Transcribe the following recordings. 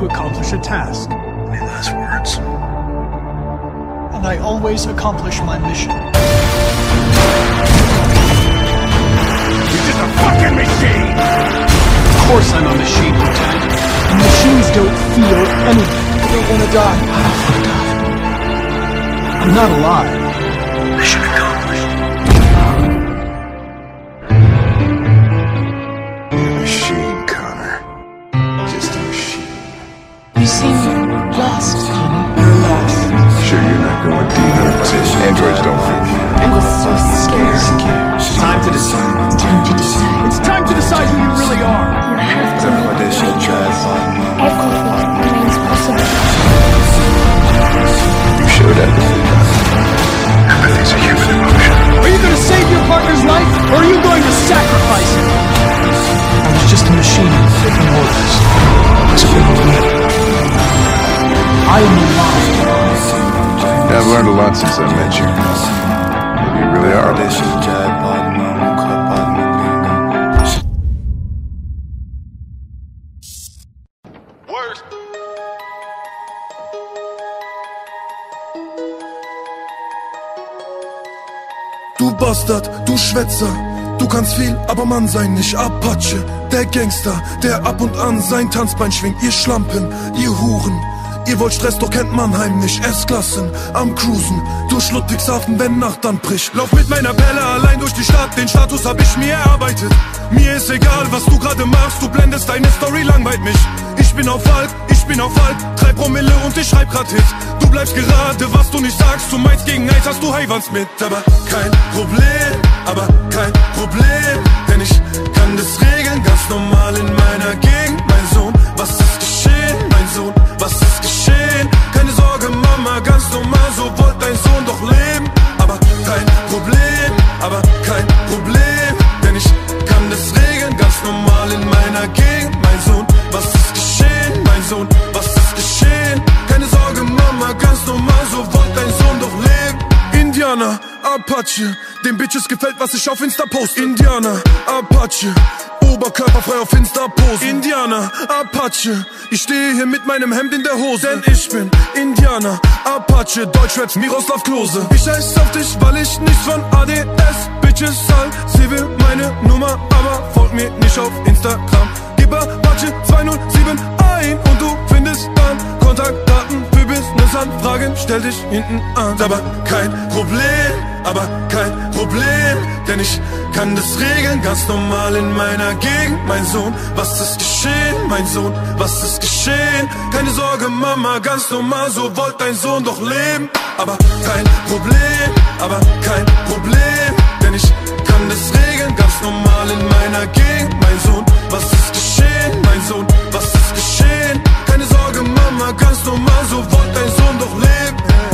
to accomplish a task. Any last words? And I always accomplish my mission. You're just a fucking machine! Of course I'm a machine, Lieutenant. Machines don't feel anything. I don't want to die. I don't want to die. I'm not alive. Kannst viel, aber Mann sein nicht Apache, der Gangster, der ab und an sein Tanzbein schwingt, ihr Schlampen, ihr Huren. Ihr wollt Stress, doch kennt Mannheim nicht. S-Klassen am Cruisen durch Ludwigshafen, wenn Nacht dann bricht. Lauf mit meiner Pelle allein durch die Stadt, den Status hab ich mir erarbeitet. Mir ist egal, was du gerade machst, du blendest deine Story langweilt mich. Ich bin auf Alk, ich bin auf Alk, drei Promille und ich schreib grad Hits. Du bleibst gerade, was du nicht sagst, du meinst gegen Eis hast du Hayvans mit. Aber kein Problem, aber kein Problem, denn ich kann das regeln, ganz normal in meiner Gegend. Mein Sohn, was ist geschehen, mein Sohn, was ist geschehen? Keine Sorge, Mama, ganz normal, so wollt dein Sohn doch leben. Aber kein Problem, aber kein Problem, denn ich kann das regeln, ganz normal in meiner Gegend. Mein Sohn, was ist geschehen, mein Sohn, was ist geschehen? Keine Sorge, Mama, ganz normal, so wollt dein Sohn doch leben. Indianer, Apache, Bitches gefällt, was ich auf Insta post. Indianer, Apache, oberkörperfrei auf Insta post. Indianer, Apache, ich stehe hier mit meinem Hemd in der Hose. Denn ich bin Indianer, Apache, Deutschraps, Miroslav Klose. Ich scheiß auf dich, weil ich nichts von ADS, Bitches hal. Sie will meine Nummer, aber folgt mir nicht auf Instagram. Gib Apache 207 für Businessanfragen. Stell dich hinten an. Aber kein Problem, aber kein Problem, denn ich kann das regeln, ganz normal in meiner Gegend. Mein Sohn, was ist geschehen? Mein Sohn, was ist geschehen? Keine Sorge, Mama, ganz normal, so wollt dein Sohn doch leben. Aber kein Problem, aber kein Problem, denn ich kann das regeln, ganz normal in meiner Gegend. Mein Sohn, was ist geschehen? Mein Sohn, was ist geschehen? Keine Sorge, Mama, ganz normal, so wollt dein Sohn doch leben.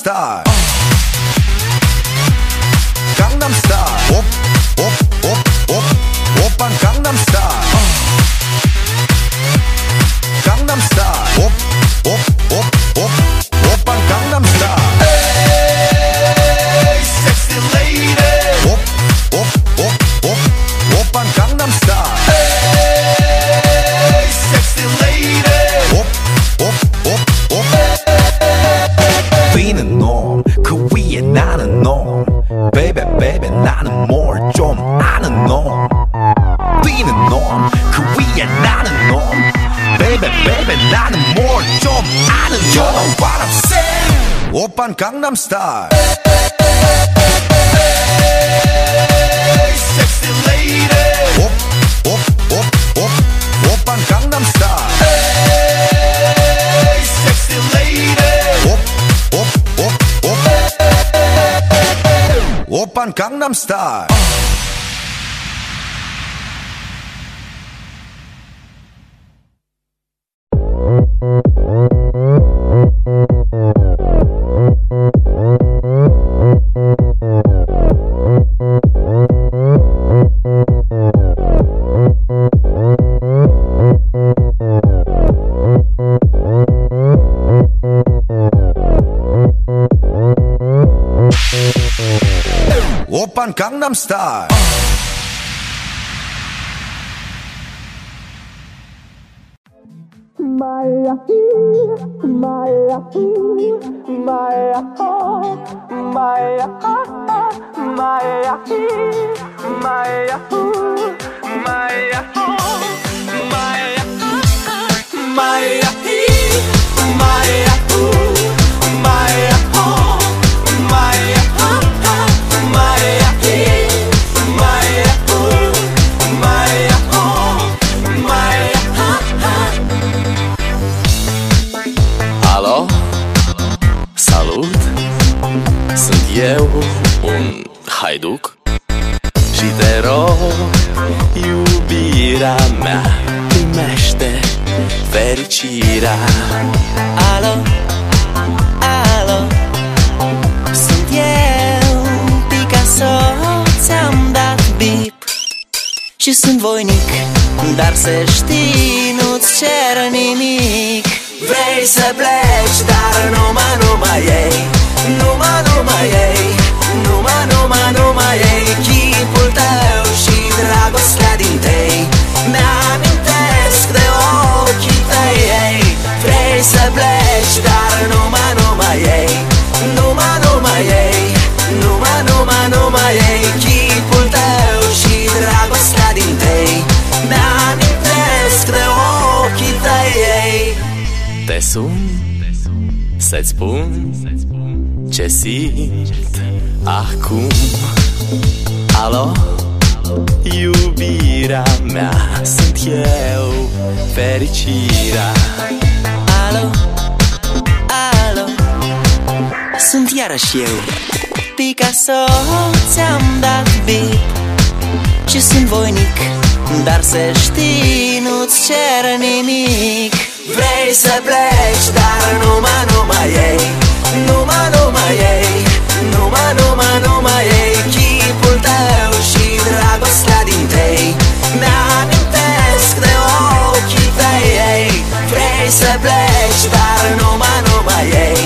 star. Japan Gangnam Style. star. iarăși eu. Picasso, ți-am dat bip Și sunt voinic Dar să știi, nu-ți cer nimic. Vrei să pleci, dar numai, numai ei. Numai, numai ei. Numai, numai, numai ei. Chipul tău și dragostea din tei. Mi-amintesc de ochii tăi Vrei să pleci, dar numai, numai ei.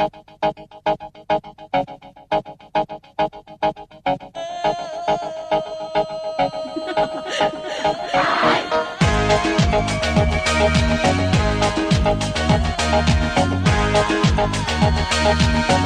I am not trying to seduce you. When I dance, they call me Macarena. And the boys, they say que soy buena. They all want me, they can't have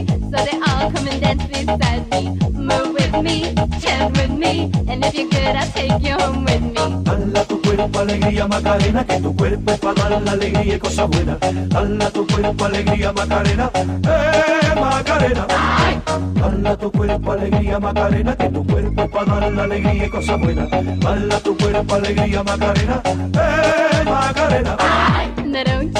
me. So they all come and dance beside me. Move with me, chant with me. And if you're good, I'll take you home with me. Dala tu cuerpo alegría Macarena, que tu cuerpo es para dar la alegría y cosas buenas. Dala tu cuerpo alegría Macarena, eh Macarena. Dala tu cuerpo alegría Macarena, que tu cuerpo es para dar la alegría y cosas buenas. Dala tu cuerpo alegría Macarena, eh Macarena. Now don't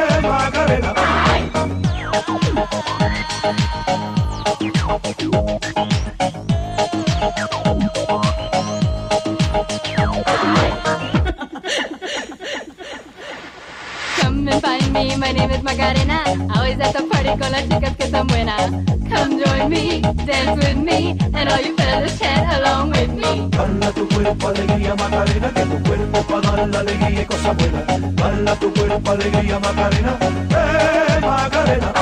Macarena. Always at the party con las chicas que son buenas. Come join me, dance with me, and all you fellas chant along with me. Dala tu cuerpo alegría Macarena, que tu cuerpo para dar la alegría y cosas buenas. Dala tu cuerpo alegría Macarena, eh Macarena.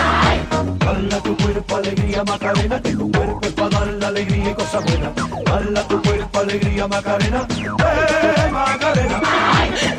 Dala tu cuerpo alegría Macarena, que tu cuerpo para dar la alegría y cosas buenas. Dala tu cuerpo alegría Macarena, eh Macarena. Cuerpo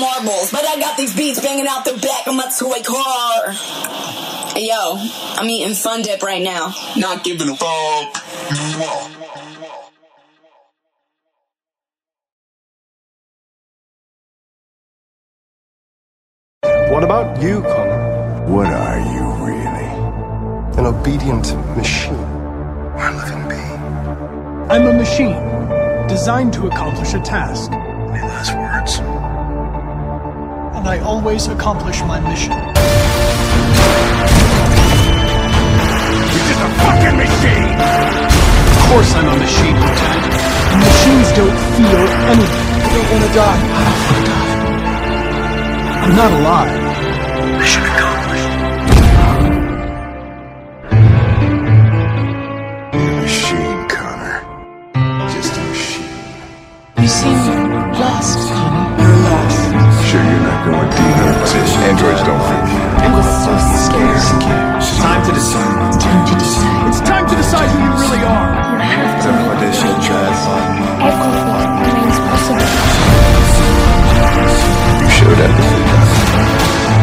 marbles, but I got these beats banging out the back of my toy car. Hey yo, I'm eating Fun Dip right now. Not giving a fuck. What about you, Connor? What are you really? An obedient machine. Or a living being. I'm a machine, designed to accomplish a task. Any last words? And I always accomplish my mission. You're just a fucking machine! Of course I'm a machine, Lieutenant. Machines don't feel anything. They don't want to die. I don't want to die. I'm not alive. Mission accomplished. You're a machine, Connor. Just a machine. You seem Androids don't feel fear. I was so scared. It's time to decide. It's time to decide. It's time to decide who you really are. You have to make the right choice. Everything remains possible. You showed empathy.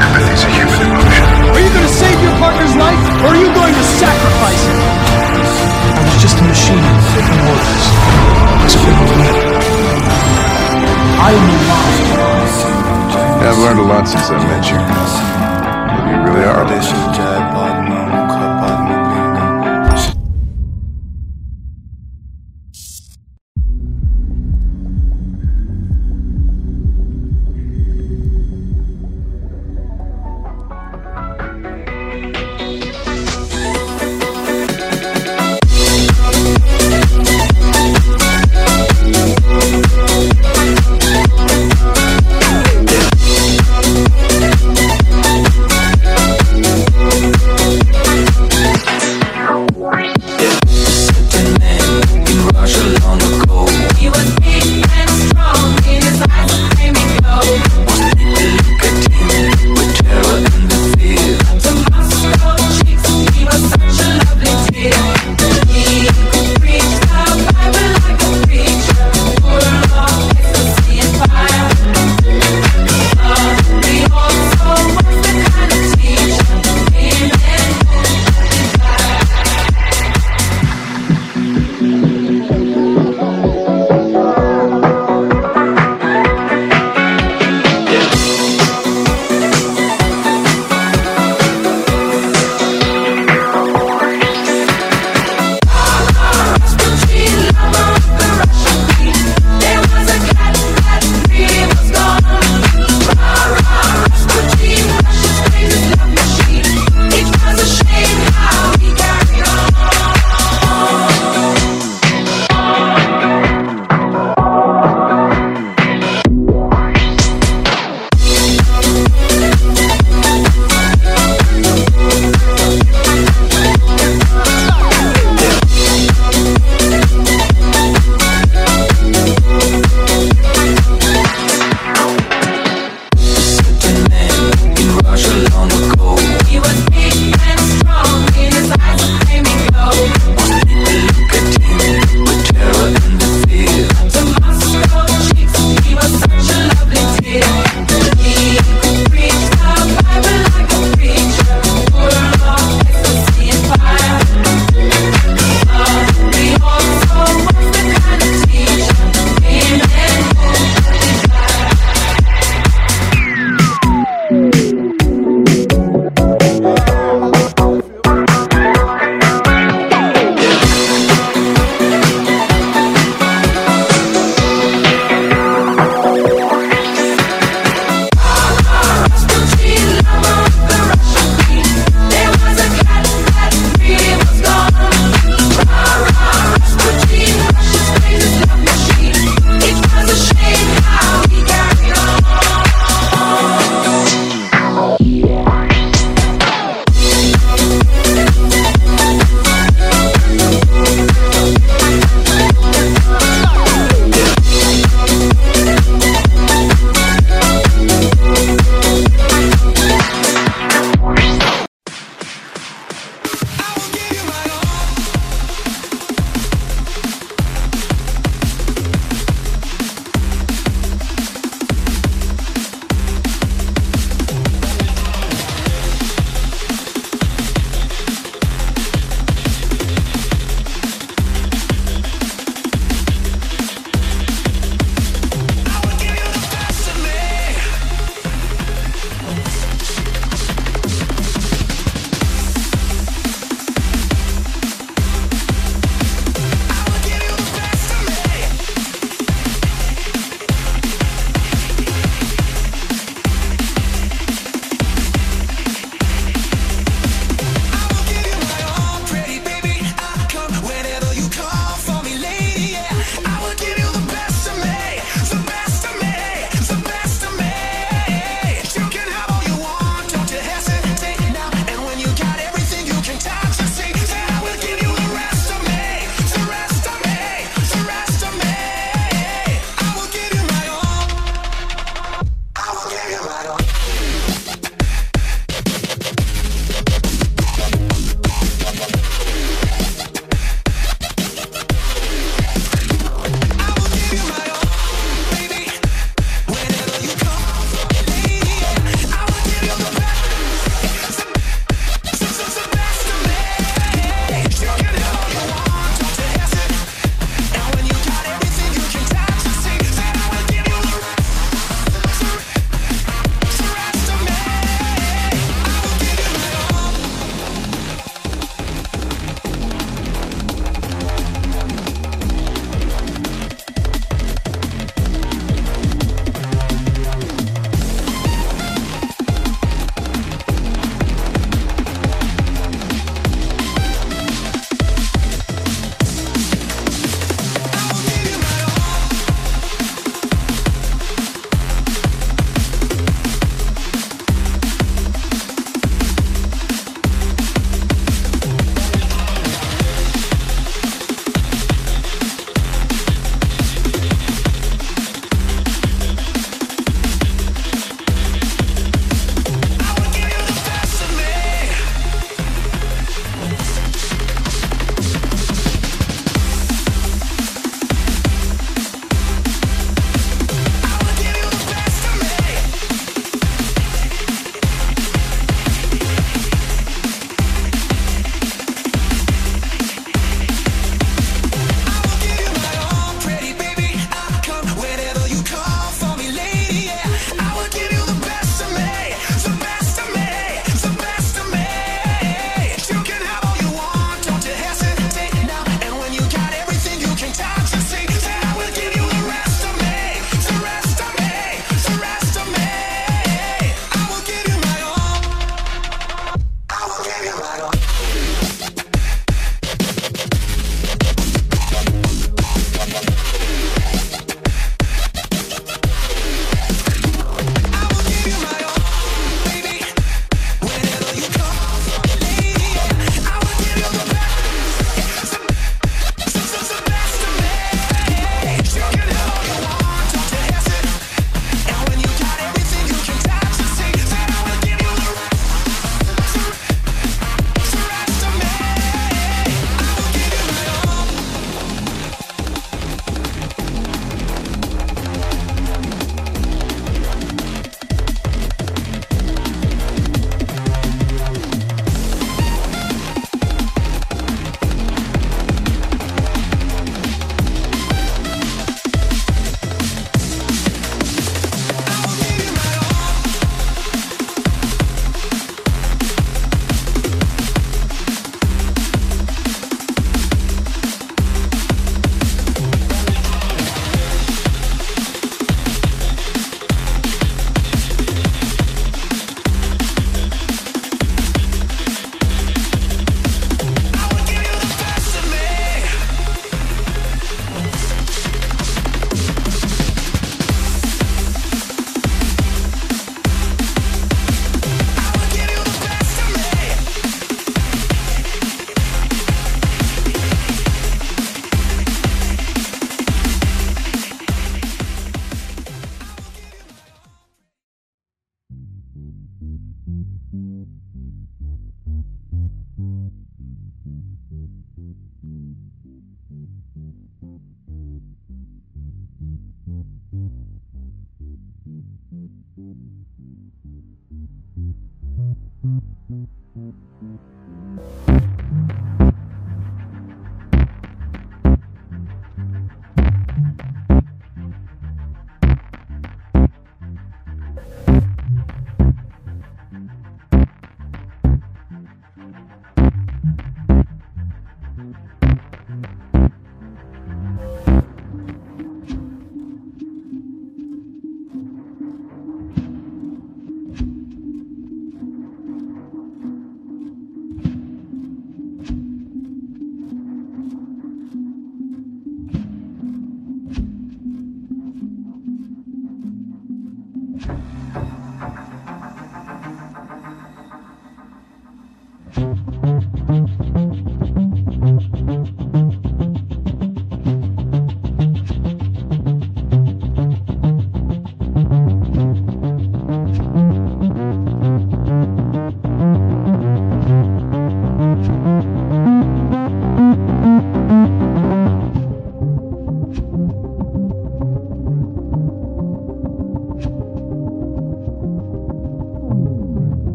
Empathy's a human emotion. Are you going to save your partner's life, or are you going to sacrifice it? I was just a machine taking orders. It's been ready. I am alive. Yeah, I've learned a lot since I met you. You really are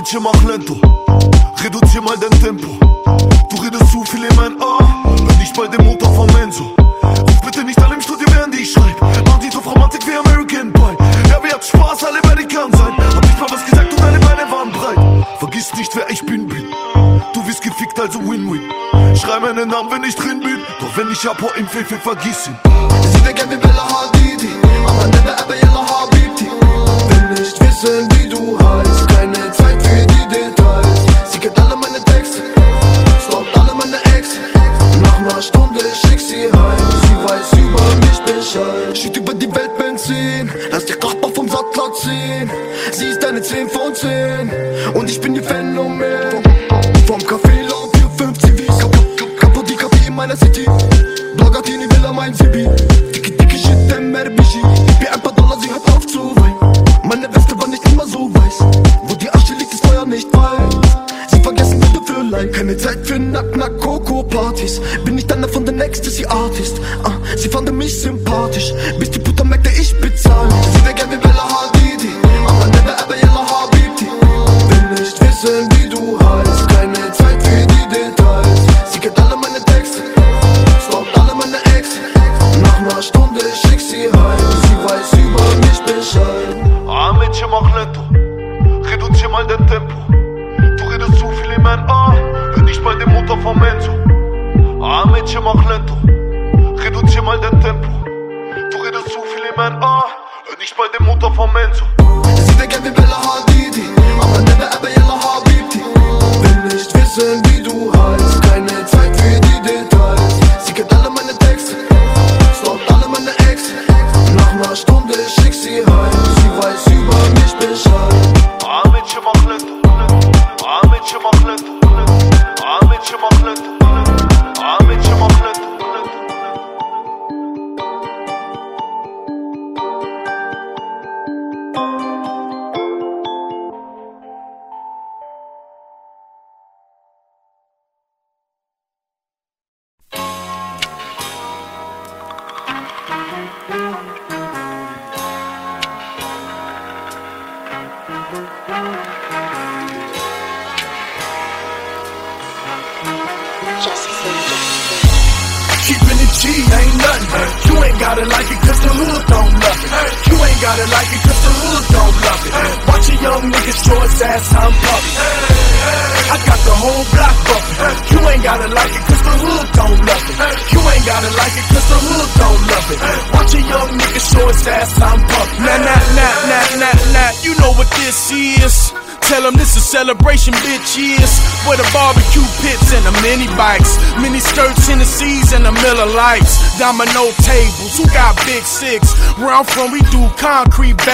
bitch, mach lento. Reduzier mal dein Tempo. Du redest zu viel in mein Ohr. Hör nicht bei dem Motor vom Enzo. Ruf bitte nicht alle im Studio, während ich schreib. Mach die drauf Romantik wie American Pie. Ja, wir hat Spaß, alle werde kann sein. Hab nicht mal was gesagt und deine Beine waren breit. Vergiss nicht, wer ich bin, bin Du wirst gefickt, also Win-Win. Schrei meinen Namen, wenn ich drin bin. Doch wenn ich hab, im Fefe, vergiss ihn. Sie denken wie Bella Hadidi. Aber never ever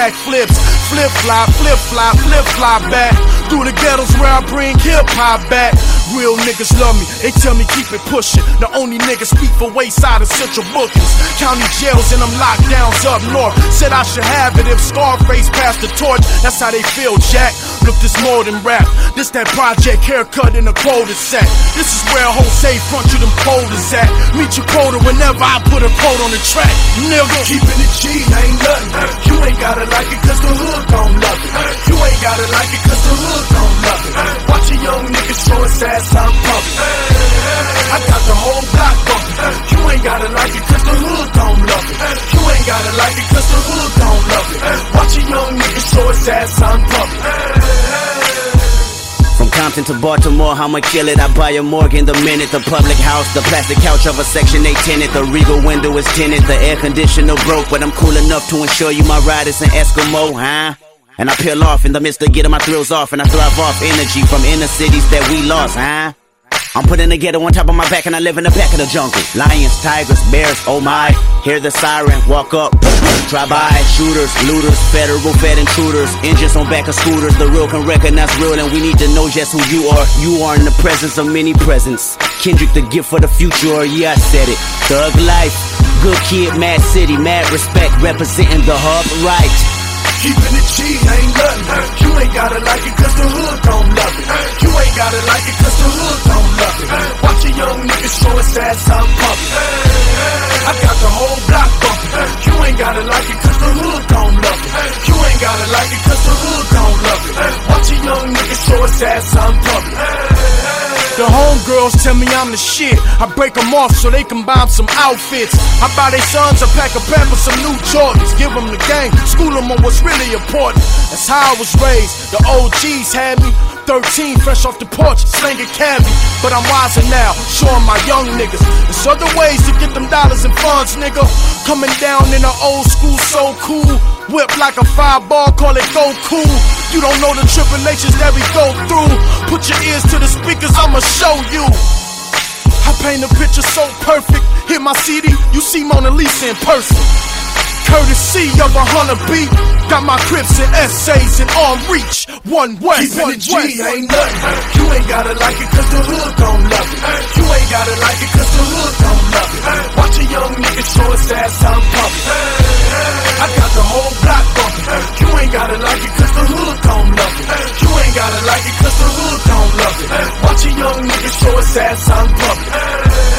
backflips. Flip flop, flip flop, flip flop back. Through the ghettos where I bring hip hop back. Real niggas love me, they tell me keep it pushing. The only niggas speak for Wayside and Central Bookings. County jails and them lockdowns up north. Said I should have it if Scarface passed the torch. That's how they feel, Jack. Look, this more than rap. This that project haircut in a quota set. This is where Jose front you them quotas at. Meet your quota whenever I put a quote on the track. Nigga, Keeping it G ain't nothing. You ain't gotta like it cause the hood don't love it. You ain't gotta like it cause the hood don't love it. Watch a young nigga show his ass I'm pumping. I got the whole block bumping. You ain't gotta like it cause the hood don't love it. You ain't gotta like it cause the hood don't love it. Watch a young nigga show his ass pumping. From Compton to Baltimore, I'ma kill it. I buy a Morgan the minute. The public house, the plastic couch of a Section 8 tenant. The Regal window is tinted. The air conditioner broke, but I'm cool enough to ensure you my ride is an Eskimo, huh? And I peel off in the midst of getting my thrills off, and I thrive off energy from inner cities that we lost, huh? I'm putting the ghetto on top of my back, and I live in the back of the jungle. Lions, tigers, bears, oh my. Hear the siren, walk up, drive by. Shooters, looters, federal fed intruders. Engines on back of scooters. The real can recognize real, and we need to know just who you are. You are in the presence of many presents. Kendrick, the gift for the future, oh yeah, I said it. Thug life, good kid, mad city, mad respect, representing the hub right. Keeping it G ain't nothing. You ain't gotta like it cause the hood don't love it. You ain't gotta like it cause the hood don't love it. Watch a young nigga show his ass I'm pumping. I got the whole block bumping. You ain't gotta like it cause the hood don't love it. You ain't gotta like it cause the hood don't love it. Watch a young nigga show his ass I'm pumping. The homegirls tell me I'm the shit. I break them off so they can buy some outfits. I buy their sons a pack of Pampers, some new Jordans. Give them the game, school them on what's really important. That's how I was raised. The OGs had me 13, fresh off the porch, slinging cabbie. But I'm wiser now, showing my young niggas. There's other ways to get them dollars and funds, nigga. Coming down in an old school, so cool. Whip like a fireball, call it go cool. You don't know the tribulations that we go through. Put your ears to the speakers, I'ma show you. I paint a picture so perfect. Hit my CD, you see Mona Lisa in person. Courtesy of a hunter beat. Got my crips and essays in arm reach. One way, Keeping one G way. ain't nothing. You ain't gotta like it cause the hood don't love it. You ain't gotta like it cause the hood don't love it. Watch a young nigga show his ass I'm pumping. I got the whole block bumping. You ain't gotta like it cause the hood don't love it. You ain't gotta like it cause the hood don't love it. Watch a young nigga show his ass I'm pumping.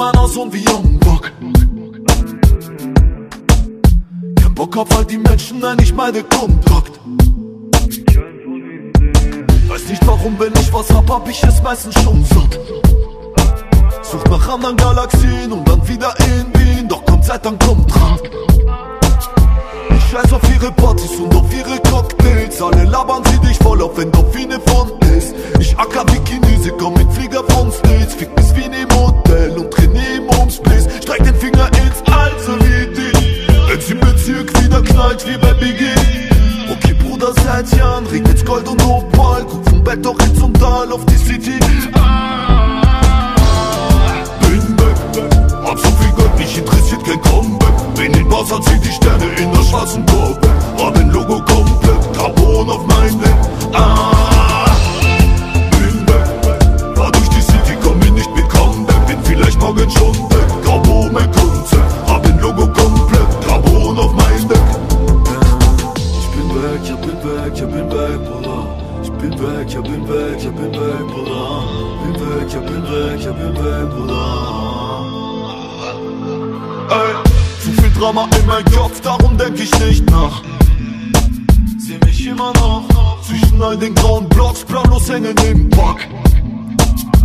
In meiner Sohn wie Young Buck. Kein Bock auf all die Menschen, nein, ich meine Kontakt. Weiß nicht warum, wenn ich was hab, hab ich es meistens schon satt. Such nach anderen Galaxien und dann wieder in Wien, doch kommt Zeit, dann kommt dran. Ich scheiß auf ihre Partys und auf ihre Cocktails. Alle labern sie dich voll auf Endorphine von ist. Ich acker wie Chinese, komm mit Flieger von States. Fick bis Wien im Hotel Streck den Finger ins Alte wie dich. Wenn sie Bezirk wieder knallt wie bei Biggie. Okay, Bruder, seit Jahren regnet's Gold und Opal. Guck vom Bett horizontal auf die City. Bin weg, hab so viel Geld, mich interessiert kein Comeback. Bin in Wasser, zieh die Sterne in der schwarzen Kurve. Hab ein Logo komplett, Carbon auf weg, Bruder. Ey, zu viel Drama in meinem Kopf, darum denk ich nicht nach. Seh mich immer noch zwischen all den grauen Blocks, planlos hängen im Park.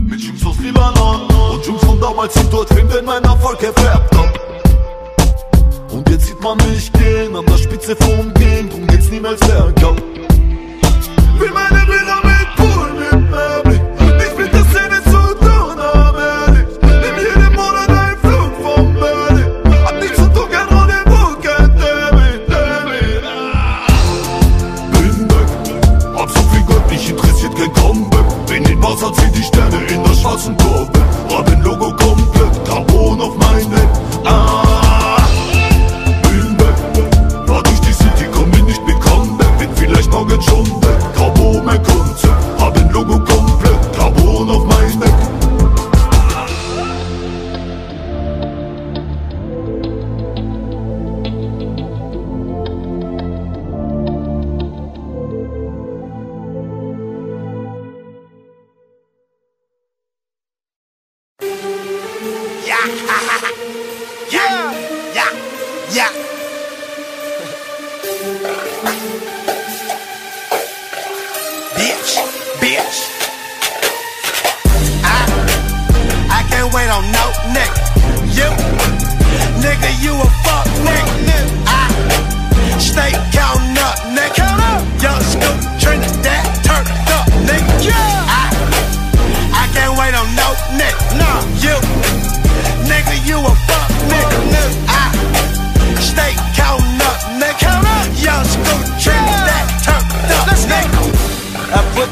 Mit Jungs aus Libanon und Jungs von damals sind dorthin, denn mein Erfolg erfärbt ab. Und jetzt sieht man mich gehen an der Spitze vom Game, drum geht's niemals bergab. Will meine Bilder mit Pool mit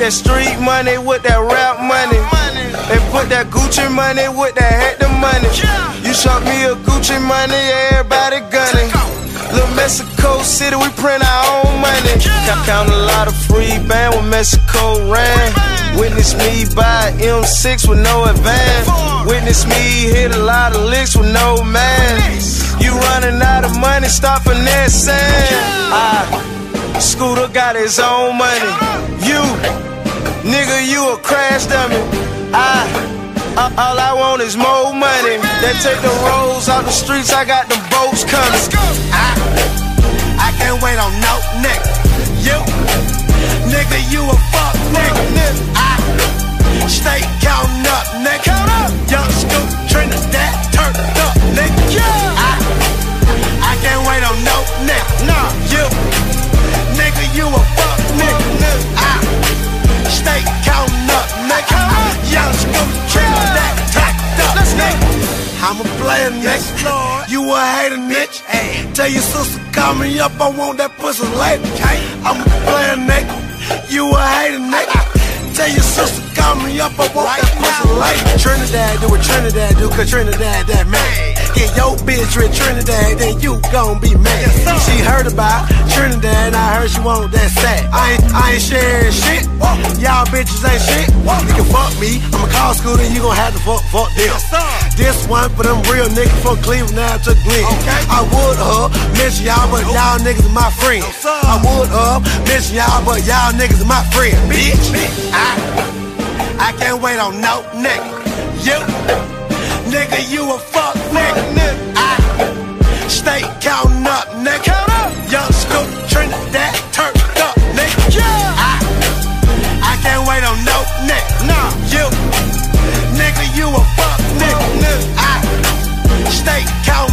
that street money with that rap money. And put that Gucci money with that Hector money. You shot me a Gucci money, everybody gunning. Little Mexico City, we print our own money. Count, count a lot of free band when Mexico ran. Witness me buy M6 with no advance. Witness me hit a lot of licks with no man. You running out of money, stop finessing. I Scooter got his own money. You, nigga, you a crash dummy. I, a- all I want is more money. They take the rolls out the streets, I got them boats coming. I, I can't wait on no nigga. You, nigga, you a fuck nigga. I stay counting up, nigga. Young Scoop, Trinidad, turn up, nigga. I, I I'm a player, nigga. You a hater, nigga. Tell your sister, call me up, I want that pussy later. I'm a player, nigga. You a hater, nigga. Tell your sister, call me up, I want that pussy later. Trinidad, do what Trinidad do, cause Trinidad that man. Get your bitch with Trinidad, then you gon' be mad. She heard about Trinidad, and I heard she want that sack. I ain't, I ain't sharing shit. Y'all bitches ain't shit. You can fuck me, I'ma call school, then you gon' have to fuck, fuck them. This one for them real niggas from Cleveland now to Glen. I would uh mention y'all, but y'all niggas are my friends. I would uh mention y'all, but y'all niggas are my friends. Bitch, I, can't wait on no nigga. You, nigga, you a fuck nigga. I stay counting up, nigga. Count up. Young school Trinidad turned up, nigga. I, I can't wait on no nigga. Nah. You, nigga, you a fuck nigga. I stay counting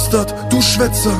Bastard, du Schwätzer,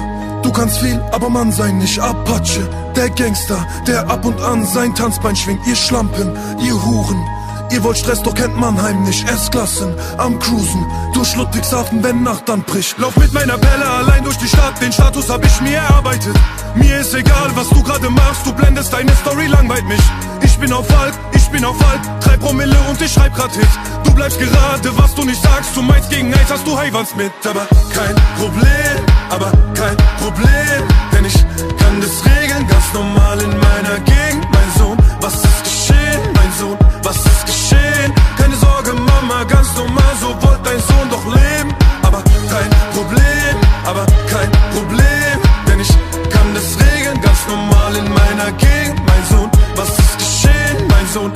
du kannst viel, aber Mann sein nicht. Apache, der Gangster, der ab und an sein Tanzbein schwingt. Ihr Schlampen, ihr Huren, ihr wollt Stress, doch kennt Mannheim nicht. S-Klassen am Cruisen, durch Ludwigshafen, wenn Nacht dann bricht. Lauf mit meiner Pelle allein durch die Stadt, den Status hab ich mir erarbeitet. Mir ist egal, was du gerade machst, du blendest deine Story, langweilt mich. Ich bin auf Alk, ich bin auf Alk, drei Promille und ich schreib grad Hits. Bleibst gerade, was du nicht sagst, du meinst gegen Eins hast du Heiwans mit. Aber kein Problem, aber kein Problem, denn ich kann das regeln, ganz normal in meiner Gegend. Mein Sohn, was ist geschehen? Mein Sohn, was ist geschehen? Keine Sorge, Mama, ganz normal, so wollt dein Sohn doch leben. Aber kein Problem, aber kein Problem, denn ich kann das regeln, ganz normal in meiner Gegend. Mein Sohn, was ist geschehen? Mein Sohn,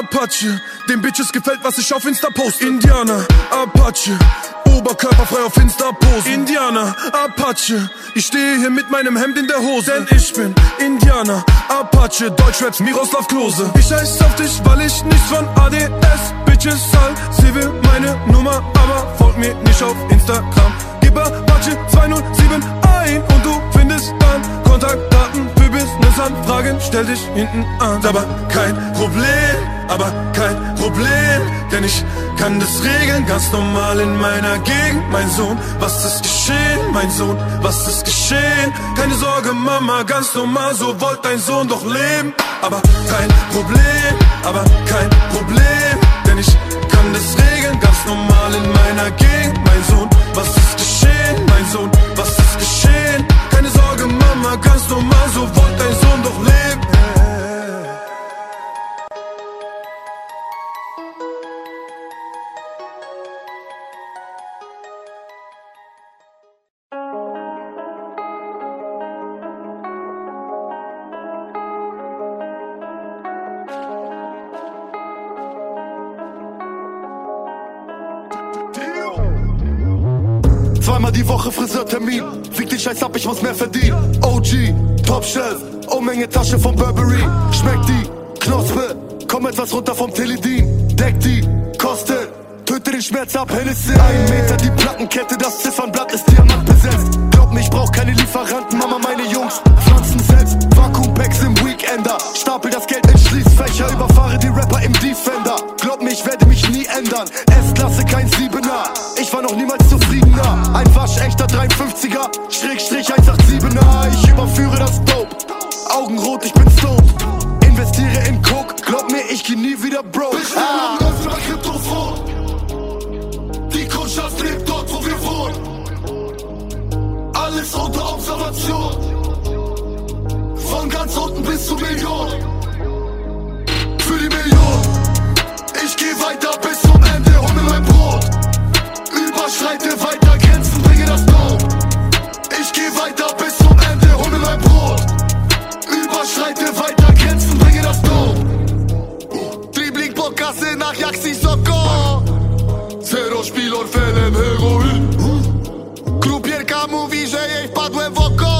Apache, den Bitches gefällt, was ich auf Insta poste. Indianer, Apache, Oberkörperfrei auf Insta pose. Indianer, Apache, ich stehe hier mit meinem Hemd in der Hose. Denn ich bin Indianer, Apache, Deutschraps, Miroslav Klose. Ich scheiß auf dich, weil ich nichts von ADS, Bitches all. Sie will meine Nummer, aber folgt mir nicht auf Instagram. Gib Apache 207 ein und du findest dann Kontaktdaten Business-Anfragen. Stell dich hinten an, aber kein Problem, aber kein Problem, denn ich kann das regeln, ganz normal in meiner Gegend. Mein Sohn, was ist geschehen? Mein Sohn, was ist geschehen? Keine Sorge, Mama, ganz normal, so wollt dein Sohn doch leben. Aber kein Problem, aber kein Problem, denn ich kann das regeln, ganz normal in meiner Gegend. Mein Sohn, was ist geschehen? Mein Sohn, was ist geschehen? Mama, kannst du mal so, wurde dein Sohn doch leben? Die Woche Friseurtermin. Fick dich Scheiß ab, ich muss mehr verdienen. OG, Top Shelf, oh Menge Tasche von Burberry. Schmeckt die Knospe, komm etwas runter vom Teledin. Deck die Kosten, töte den Schmerz ab, Hennessy. Ein Meter die Plattenkette, das Ziffernblatt ist Diamant besetzt. Glaub mir, ich brauch keine Lieferanten, Mama, meine Jungs pflanzen selbst. Vakuumpacks im Weekender, stapel das Geld in Schließfächer, überfahre die Rapper im Defender. Ändern. S-Klasse, kein Siebener. Ich war noch niemals zufriedener. Ein waschechter 53er, Schrägstrich 187er. Ich überführe das Dope. Augenrot, ich bin stoned. Investiere in Coke, glaub mir, ich geh nie wieder broke. Ah. Die Kundschaft lebt dort, wo wir wohnen. Alles unter Observation. Von ganz unten bis zur Million. Überschreite weiter Grenzen, bringe das Dope. Ich geh weiter bis zum Ende, hol mir mein Brot. Überschreite weiter Grenzen, bringe das Dope. Dribbling po kasy na jak Sissoko Zero szpil orfelem heroin Krupierka mówi, że jej wpadłem w oko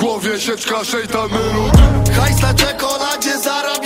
głowie sieczka szejtan melody Hajs na czekoladzie zarabiam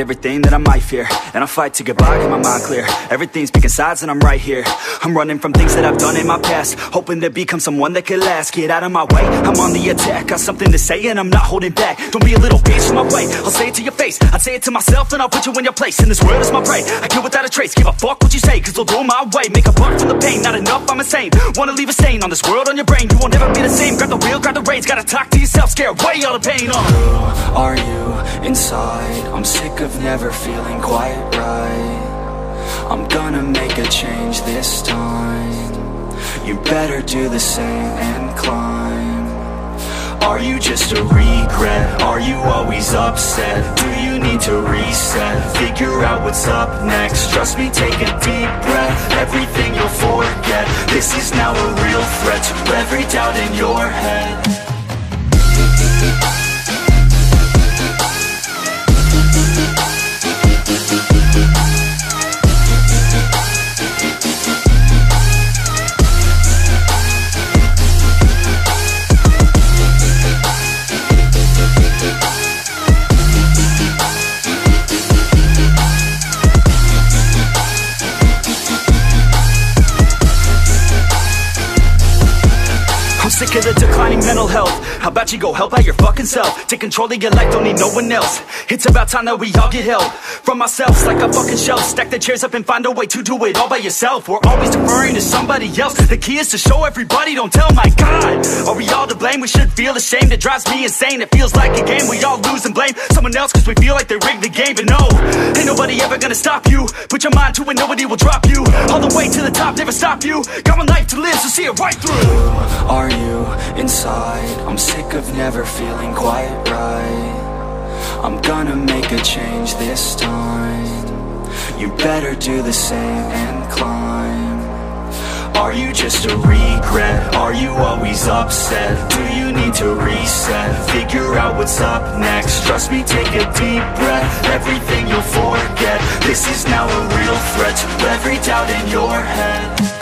everything that I might fear And I fight to get by, get my mind clear. Everything's picking sides and I'm right here. I'm running from things that I've done in my past. Hoping to become someone that could last. Get out of my way, I'm on the attack. Got something to say and I'm not holding back. Don't be a little bitch in my way, I'll say it to your face. I'd say it to myself then I'll put you in your place. In this world is my prey, I kill without a trace. Give a fuck what you say, cause they'll do my way. Make a buck from the pain, not enough, I'm insane. Wanna leave a stain on this world, on your brain. You won't ever be the same, grab the wheel, grab the reins. Gotta talk to yourself, scare away all the pain. Uh. Are you inside? I'm sick of never feeling quite right I'm gonna make a change this time. You better do the same and climb. Are you just a regret? Are you always upset? Do you need to reset? Figure out what's up next. Trust me, take a deep breath. Everything you'll forget. This is now a real threat To every doubt in your head sick of the declining mental health. How about you go help out your fucking self? Take control of your life, don't need no one else. It's about time that we all get help from ourselves, like a fucking shelf. Stack the chairs up and find a way to do it all by yourself. We're always deferring to somebody else. The key is to show everybody, don't tell. My God, are we all to blame? We should feel ashamed. It drives me insane. It feels like a game. We all lose and blame someone else because we feel like they rigged the game. But no, ain't nobody ever gonna stop you. Put your mind to it, nobody will drop you. All the way to the top, never stop you. Got one life to live, so see it right through. Are you inside? I'm sick of never feeling quite right. I'm gonna make a change this time. You better do the same and climb. Are you just a regret? Are you always upset? Do you need to reset? Figure out what's up next. Trust me, take a deep breath. Everything you'll forget. This is now a real threat to every doubt in your head.